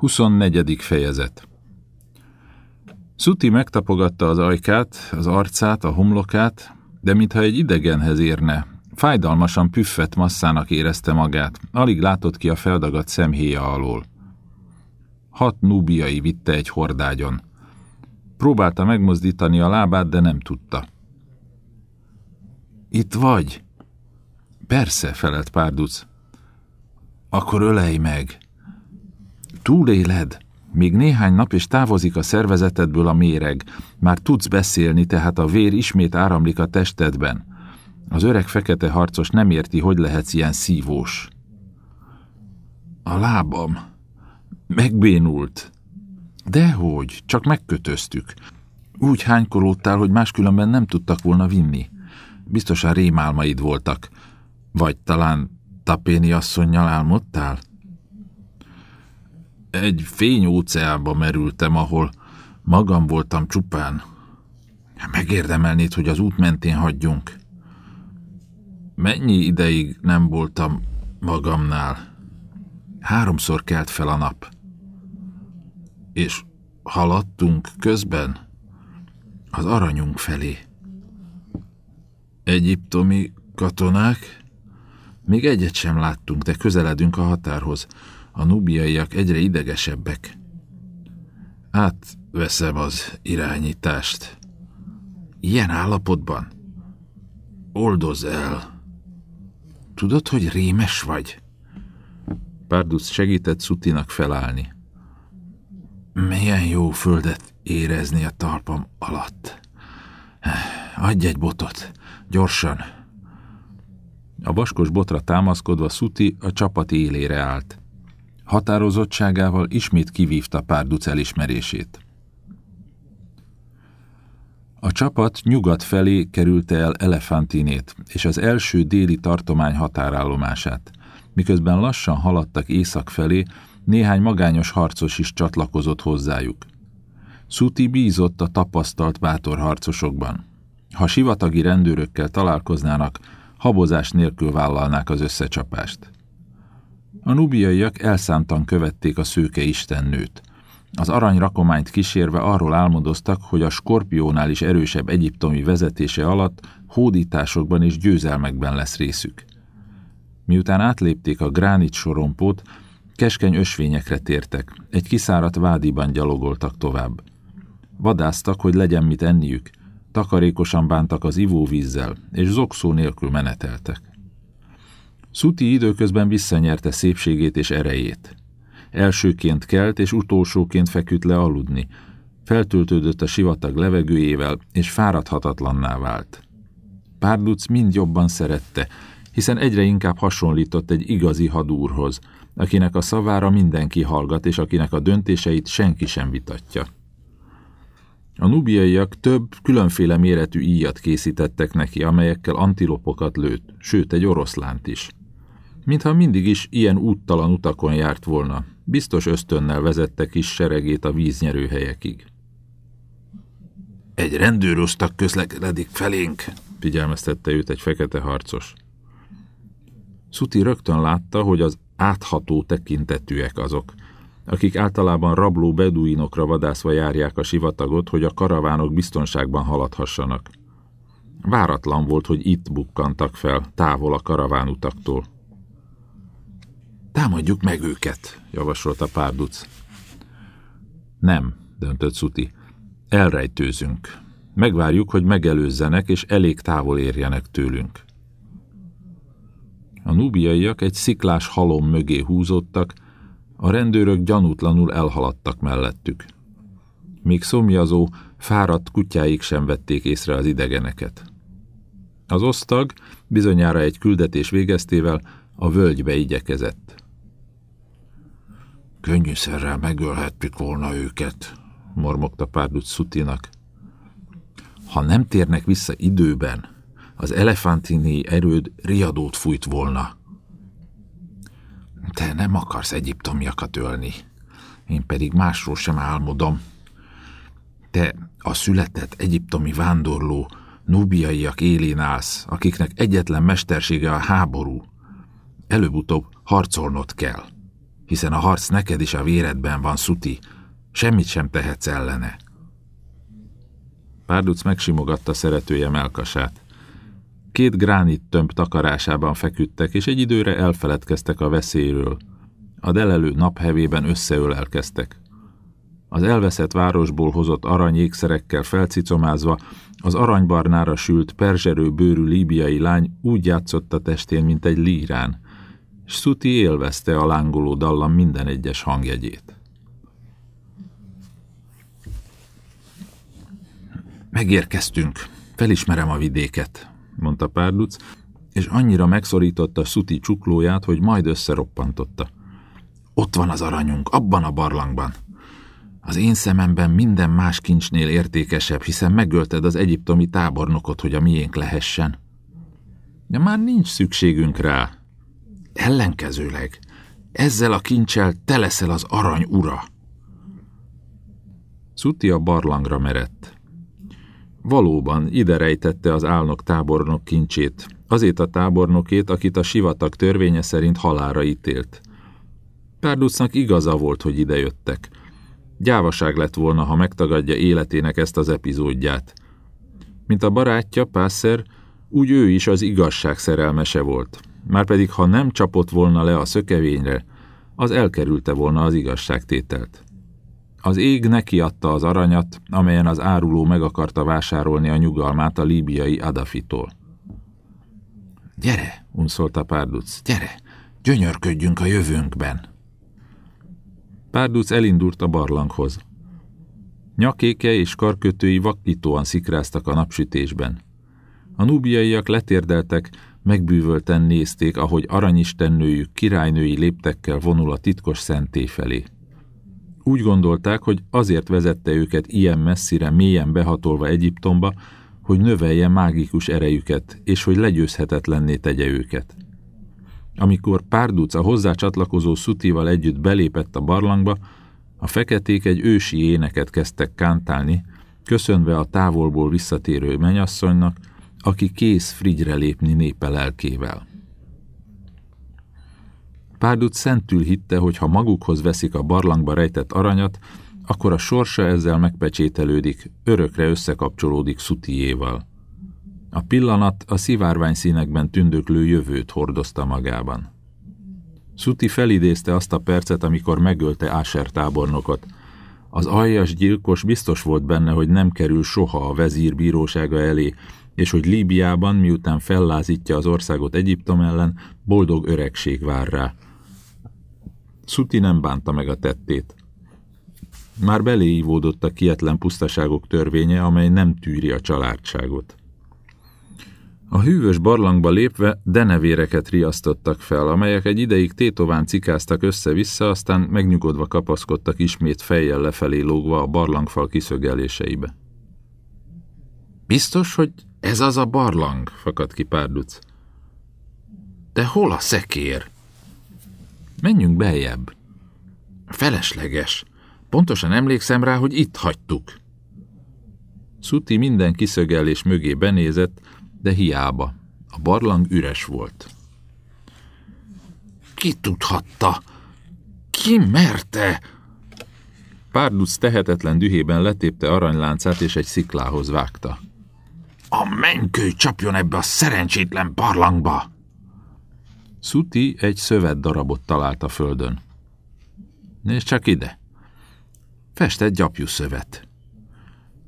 24. fejezet Szuti megtapogatta az ajkát, az arcát, a homlokát, de mintha egy idegenhez érne. Fájdalmasan püffet masszának érezte magát, alig látott ki a feldagadt szemhéja alól. Hat núbiai vitte egy hordágyon. Próbálta megmozdítani a lábát, de nem tudta. Itt vagy? Persze, felelt Párduc. Akkor ölej meg. Túléled. Még néhány nap és távozik a szervezetedből a méreg. Már tudsz beszélni, tehát a vér ismét áramlik a testedben. Az öreg fekete harcos nem érti, hogy lehetsz ilyen szívós. A lábam. Megbénult. Dehogy, csak megkötöztük. Úgy hánykolódtál, hogy máskülönben nem tudtak volna vinni. Biztosan rémálmaid voltak. Vagy talán Tapéni asszonynal álmodtál? Egy fényóceánba merültem, ahol magam voltam csupán. Megérdemelnéd, hogy az út mentén hagyjunk. Mennyi ideig nem voltam magamnál? Háromszor kelt fel a nap. És haladtunk közben az aranyunk felé. Egyiptomi katonák? Még egyet sem láttunk, de közeledünk a határhoz. A nubiaiak egyre idegesebbek. Átveszem az irányítást. Ilyen állapotban? Oldozz el. Tudod, hogy rémes vagy? Párduc segített Szutinak felállni. Milyen jó földet érezni a talpam alatt. Adj egy botot, gyorsan. A vaskos botra támaszkodva Szuti a csapat élére állt. Határozottságával ismét kivívta Párduc elismerését. A csapat nyugat felé kerülte el Elefantinét és az első déli tartomány határállomását. Miközben lassan haladtak észak felé, néhány magányos harcos is csatlakozott hozzájuk. Szuti bízott a tapasztalt bátor harcosokban. Ha sivatagi rendőrökkel találkoznának, habozás nélkül vállalnák az összecsapást. A nubiaiak elszántan követték a szőke istennőt. Az aranyrakományt kísérve arról álmodoztak, hogy a skorpiónál is erősebb egyiptomi vezetése alatt hódításokban és győzelmekben lesz részük. Miután átlépték a gránit sorompót, keskeny ösvényekre tértek, egy kiszáradt vádiban gyalogoltak tovább. Vadáztak, hogy legyen mit enniük, takarékosan bántak az ivóvízzel, és zokszó nélkül meneteltek. Szuti időközben visszanyerte szépségét és erejét. Elsőként kelt, és utolsóként feküdt le aludni. Feltöltődött a sivatag levegőjével, és fáradhatatlanná vált. Párduc mind jobban szerette, hiszen egyre inkább hasonlított egy igazi hadúrhoz, akinek a szavára mindenki hallgat, és akinek a döntéseit senki sem vitatja. A nubiaiak több különféle méretű íjat készítettek neki, amelyekkel antilopokat lőtt, sőt egy oroszlánt is. Mintha mindig is ilyen úttalan utakon járt volna, biztos ösztönnel vezette kis seregét a víznyerőhelyekig. Egy rendőrosztak közlekedik felénk, figyelmeztette őt egy fekete harcos. Szuti rögtön látta, hogy az átható tekintetűek azok, akik általában rabló beduinokra vadászva járják a sivatagot, hogy a karavánok biztonságban haladhassanak. Váratlan volt, hogy itt bukkantak fel, távol a karavánutaktól. Támadjuk meg őket, javasolta Párduc. Nem, döntött Szuti. Elrejtőzünk. Megvárjuk, hogy megelőzzenek, és elég távol érjenek tőlünk. A nubiaiak egy sziklás halom mögé húzódtak, a rendőrök gyanútlanul elhaladtak mellettük. Még szomjazó, fáradt kutyáik sem vették észre az idegeneket. Az osztag bizonyára egy küldetés végeztével a völgybe igyekezett. Könnyűszerrel megölhettük volna őket, mormogta Párduc Szutinak. Ha nem térnek vissza időben, az elefantini erőd riadót fújt volna. Te nem akarsz egyiptomiakat ölni, én pedig másról sem álmodom. Te a született egyiptomi vándorló, nubiaiak élén állsz, akiknek egyetlen mestersége a háború. Előbb-utóbb harcolnod kell hiszen a harc neked is a véredben van, Szuti. Semmit sem tehetsz ellene. Párduc megsimogatta szeretője melkasát. Két gránit tömb takarásában feküdtek, és egy időre elfeledkeztek a veszélyről. A delelő naphevében összeölelkeztek. Az elveszett városból hozott aranyékszerekkel felcicomázva, az aranybarnára sült, perzserő bőrű líbiai lány úgy játszott a testén, mint egy lírán, s Szuti élvezte a lángoló dallam minden egyes hangjegyét. Megérkeztünk, felismerem a vidéket, mondta Párduc, és annyira megszorította Szuti csuklóját, hogy majd összeroppantotta. Ott van az aranyunk, abban a barlangban. Az én szememben minden más kincsnél értékesebb, hiszen megölted az egyiptomi tábornokot, hogy a miénk lehessen. De már nincs szükségünk rá. Ellenkezőleg, ezzel a kincsel te leszel az arany ura. Szuti a barlangra merett. Valóban ide rejtette az álnok tábornok kincsét, azért a tábornokét, akit a sivatag törvénye szerint halára ítélt. Párducnak igaza volt, hogy idejöttek. Gyávaság lett volna, ha megtagadja életének ezt az epizódját. Mint a barátja, Pászer, úgy ő is az igazság szerelmese volt. Márpedig, ha nem csapott volna le a szökevényre, az elkerülte volna az igazságtételt. Az ég nekiadta az aranyat, amelyen az áruló meg akarta vásárolni a nyugalmát a líbiai Adafitól. Gyere, unszolta Párduc, gyere, gyönyörködjünk a jövőnkben. Párduc elindult a barlanghoz. Nyakéke és karkötői vakítóan szikráztak a napsütésben. A nubiaiak letérdeltek, megbűvölten nézték, ahogy aranyistennőjük királynői léptekkel vonul a titkos szenté felé. Úgy gondolták, hogy azért vezette őket ilyen messzire, mélyen behatolva Egyiptomba, hogy növelje mágikus erejüket, és hogy legyőzhetetlenné tegye őket. Amikor Párduc a hozzá csatlakozó Szutival együtt belépett a barlangba, a feketék egy ősi éneket kezdtek kántálni, köszönve a távolból visszatérő menyasszonynak, aki kész frigyre lépni népe lelkével. Párduc szentül hitte, hogy ha magukhoz veszik a barlangba rejtett aranyat, akkor a sorsa ezzel megpecsételődik, örökre összekapcsolódik Szutiéval. A pillanat a szivárvány színekben tündöklő jövőt hordozta magában. Szuti felidézte azt a percet, amikor megölte Áser tábornokot. Az aljas gyilkos biztos volt benne, hogy nem kerül soha a vezír bírósága elé, és hogy Líbiában, miután fellázítja az országot Egyiptom ellen, boldog öregség vár rá. Szuti nem bánta meg a tettét. Már beléívódott a kietlen pusztaságok törvénye, amely nem tűri a családságot. A hűvös barlangba lépve denevéreket riasztottak fel, amelyek egy ideig tétován cikáztak össze-vissza, aztán megnyugodva kapaszkodtak ismét fejjel lefelé lógva a barlangfal kiszögeléseibe. Biztos, hogy ez az a barlang, fakadt ki Párduc. De hol a szekér? Menjünk beljebb. Felesleges. Pontosan emlékszem rá, hogy itt hagytuk. Szuti minden kiszögelés mögé benézett, de hiába. A barlang üres volt. Ki tudhatta? Ki merte? Párduc tehetetlen dühében letépte aranyláncát és egy sziklához vágta. A menykő csapjon ebbe a szerencsétlen barlangba! Szuti egy szövet darabot talált a földön. Nézd csak ide! Festett gyapjú szövet.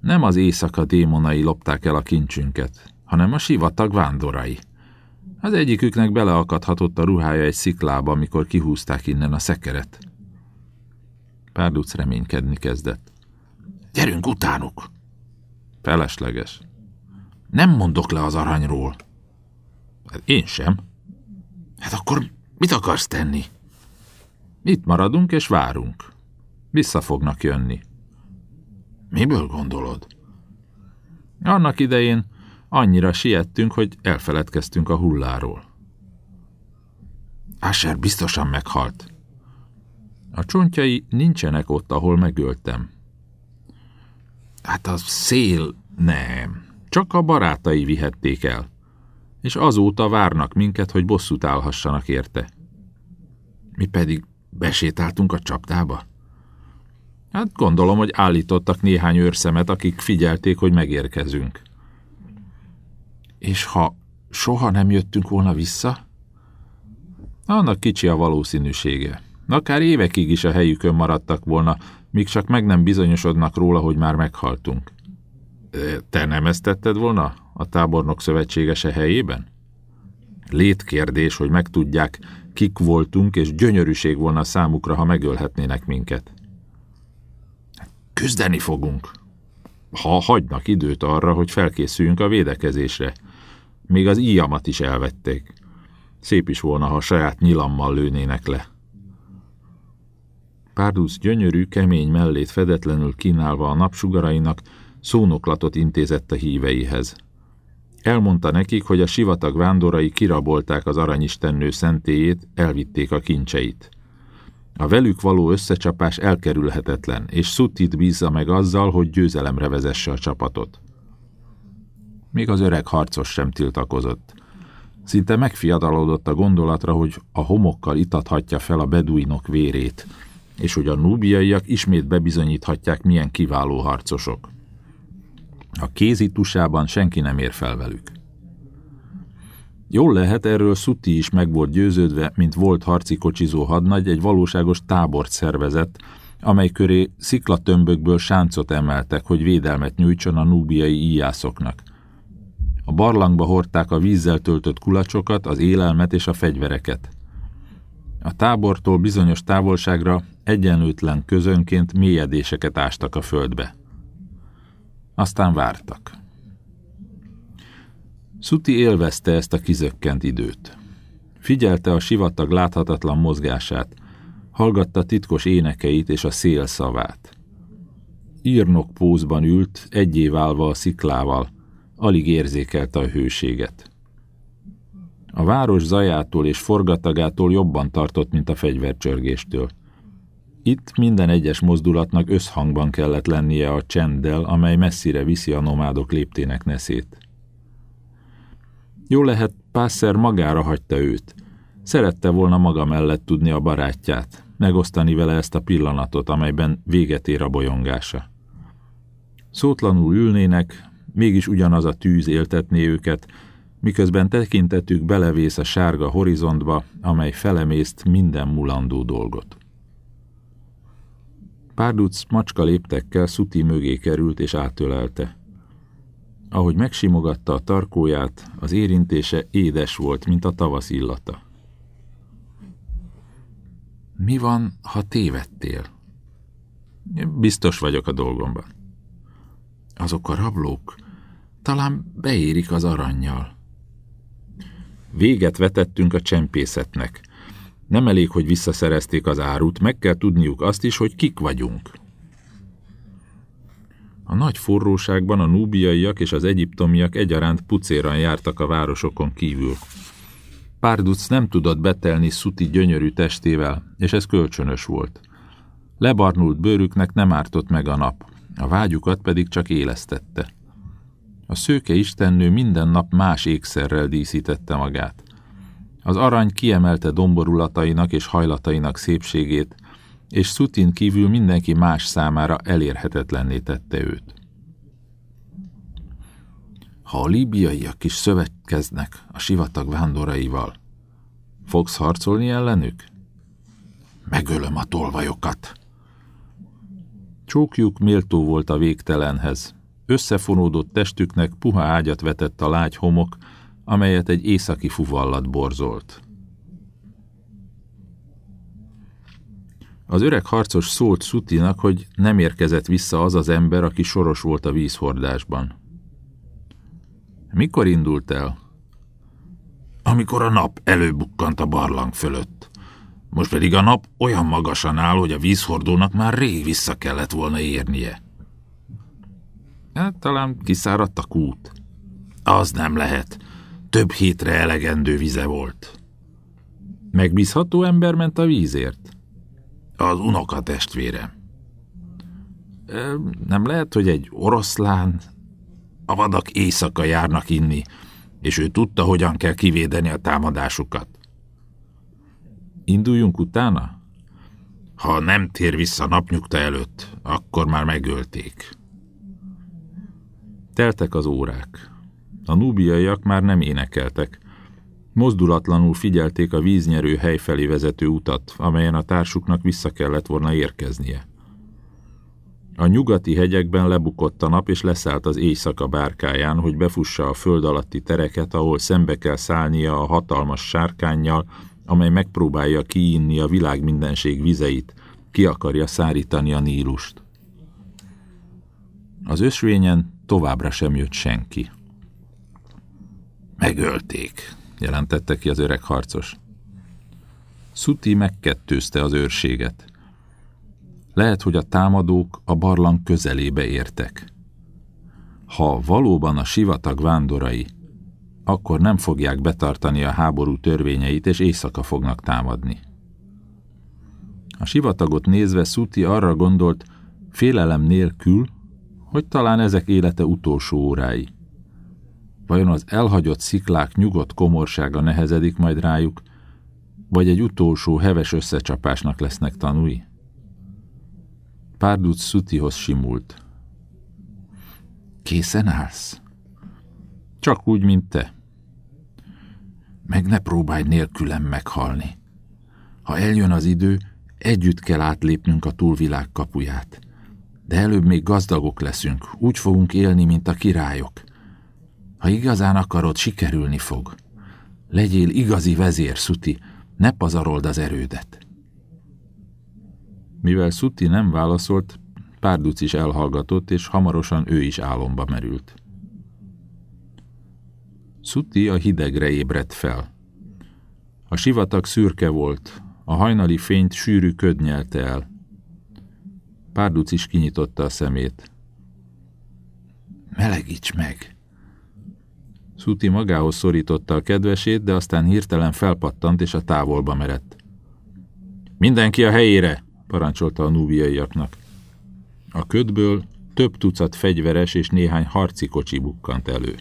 Nem az éjszaka démonai lopták el a kincsünket, hanem a sivatag vándorai. Az egyiküknek beleakadhatott a ruhája egy sziklába, amikor kihúzták innen a szekeret. Párduc reménykedni kezdett. Gyerünk utánuk! Felesleges. Nem mondok le az aranyról. Hát én sem. Hát akkor mit akarsz tenni? Itt maradunk és várunk. Vissza fognak jönni. Miből gondolod? Annak idején annyira siettünk, hogy elfeledkeztünk a hulláról. Asher biztosan meghalt. A csontjai nincsenek ott, ahol megöltem. Hát a szél nem. Csak a barátai vihették el, és azóta várnak minket, hogy bosszút állhassanak érte. Mi pedig Besétáltunk a csapdába? Hát gondolom, hogy állítottak néhány őrszemet, akik figyelték, hogy megérkezünk. És ha soha nem jöttünk volna vissza? Annak kicsi a valószínűsége. Akár évekig is a helyükön maradtak volna, míg csak meg nem bizonyosodnak róla, hogy már meghaltunk. Te nem ezt tetted volna a tábornok szövetségese helyében? Létkérdés, hogy megtudják, kik voltunk, és gyönyörűség volna számukra, ha megölhetnének minket. Küzdeni fogunk. Ha hagynak időt arra, hogy felkészüljünk a védekezésre. Még az íjamat is elvették. Szép is volna, ha saját nyilammal lőnének le. Párduc gyönyörű, kemény mellét fedetlenül kínálva a napsugarainak, szónoklatot intézett a híveihez. Elmondta nekik, hogy a sivatag vándorai kirabolták az aranyistennő szentélyét, elvitték a kincseit. A velük való összecsapás elkerülhetetlen, és Suttit bízza meg azzal, hogy győzelemre vezesse a csapatot. Még az öreg harcos sem tiltakozott. Szinte megfiadalodott a gondolatra, hogy a homokkal itathatja fel a beduinok vérét, és hogy a núbiaiak ismét bebizonyíthatják, milyen kiváló harcosok. A kézi tusában senki nem ér fel velük. Jól lehet, erről Szuti is meg volt győződve, mint volt harci kocsizó hadnagy, egy valóságos tábort szervezett, amely köré sziklatömbökből sáncot emeltek, hogy védelmet nyújtson a núbiai íjászoknak. A barlangba hordták a vízzel töltött kulacsokat, az élelmet és a fegyvereket. A tábortól bizonyos távolságra egyenlőtlen közönként mélyedéseket ástak a földbe. Aztán vártak. Szuti élvezte ezt a kizökkent időt. Figyelte a sivatag láthatatlan mozgását, hallgatta titkos énekeit és a szél szavát. Írnok pózban ült, egyé válva a sziklával, alig érzékelte a hőséget. A város zajától és forgatagától jobban tartott, mint a fegyvercsörgéstől. Itt minden egyes mozdulatnak összhangban kellett lennie a csenddel, amely messzire viszi a nomádok léptének neszét. Jó lehet, Pászer magára hagyta őt. Szerette volna maga mellett tudni a barátját, megosztani vele ezt a pillanatot, amelyben véget ér a bolyongása. Szótlanul ülnének, mégis ugyanaz a tűz éltetné őket, miközben tekintetük belevész a sárga horizontba, amely felemészt minden mulandó dolgot. Párduc macska léptekkel Szuti mögé került és átölelte. Ahogy megsimogatta a tarkóját, az érintése édes volt, mint a tavasz illata. Mi van, ha tévedtél? Biztos vagyok a dolgomban. Azok a rablók talán beérik az aranyjal. Véget vetettünk a csempészetnek. Nem elég, hogy visszaszerezték az árut, meg kell tudniuk azt is, hogy kik vagyunk. A nagy forróságban a núbiaiak és az egyiptomiak egyaránt pucéran jártak a városokon kívül. Párduc nem tudott betelni Szuti gyönyörű testével, és ez kölcsönös volt. Lebarnult bőrüknek nem ártott meg a nap, a vágyukat pedig csak élesztette. A szőke istennő minden nap más ékszerrel díszítette magát. Az arany kiemelte domborulatainak és hajlatainak szépségét, és Szutin kívül mindenki más számára elérhetetlenné tette őt. Ha a líbiaiak is szövetkeznek a sivatag vándoraival, fogsz harcolni ellenük? Megölöm a tolvajokat. Csókjuk méltó volt a végtelenhez. Összefonódott testüknek puha ágyat vetett a lágy homok, amelyet egy északi fuvallat borzolt. Az öreg harcos szólt Szutinak, hogy nem érkezett vissza az az ember, aki soros volt a vízhordásban. Mikor indult el? Amikor a nap előbukkant a barlang fölött. Most pedig a nap olyan magasan áll, hogy a vízhordónak már rég vissza kellett volna érnie. Hát, talán kiszáradt a kút. Az nem lehet. Több hétre elegendő vize volt. Megbízható ember ment a vízért? Az unoka testvére. Nem lehet, hogy egy oroszlán? A vadak éjszaka járnak inni, és ő tudta, hogyan kell kivédeni a támadásukat. Induljunk utána? Ha nem tér vissza napnyugta előtt, akkor már megölték. Teltek az órák. A núbiaiak már nem énekeltek. Mozdulatlanul figyelték a víznyerő hely felé vezető utat, amelyen a társuknak vissza kellett volna érkeznie. A nyugati hegyekben lebukott a nap, és leszállt az éjszaka bárkáján, hogy befussa a föld alatti tereket, ahol szembe kell szállnia a hatalmas sárkányjal, amely megpróbálja kiinni a világ mindenség vizeit, ki akarja szárítani a Nílust. Az ösvényen továbbra sem jött senki. Megölték, jelentette ki az öreg harcos. Szuti megkettőzte az őrséget. Lehet, hogy a támadók a barlang közelébe értek. Ha valóban a sivatag vándorai, akkor nem fogják betartani a háború törvényeit, és éjszaka fognak támadni. A sivatagot nézve Szuti arra gondolt, félelem nélkül, hogy talán ezek élete utolsó órái. Vajon az elhagyott sziklák nyugodt komorsága nehezedik majd rájuk, vagy egy utolsó heves összecsapásnak lesznek tanúi? Párduc Szutihoz simult. Készen állsz? Csak úgy, mint te. Meg ne próbálj nélkülem meghalni. Ha eljön az idő, együtt kell átlépnünk a túlvilág kapuját. De előbb még gazdagok leszünk, úgy fogunk élni, mint a királyok. Ha igazán akarod, sikerülni fog. Legyél igazi vezér, Szuti, ne pazarold az erődet. Mivel Szuti nem válaszolt, Párduc is elhallgatott, és hamarosan ő is álomba merült. Szuti a hidegre ébredt fel. A sivatag szürke volt, a hajnali fényt sűrű köd nyelte el. Párduc is kinyitotta a szemét. Melegíts meg! Szuti magához szorította a kedvesét, de aztán hirtelen felpattant és a távolba merett. Mindenki a helyére! parancsolta a núbiaiaknak. A ködből több tucat fegyveres és néhány harci kocsi bukkant elő.